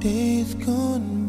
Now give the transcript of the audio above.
days gone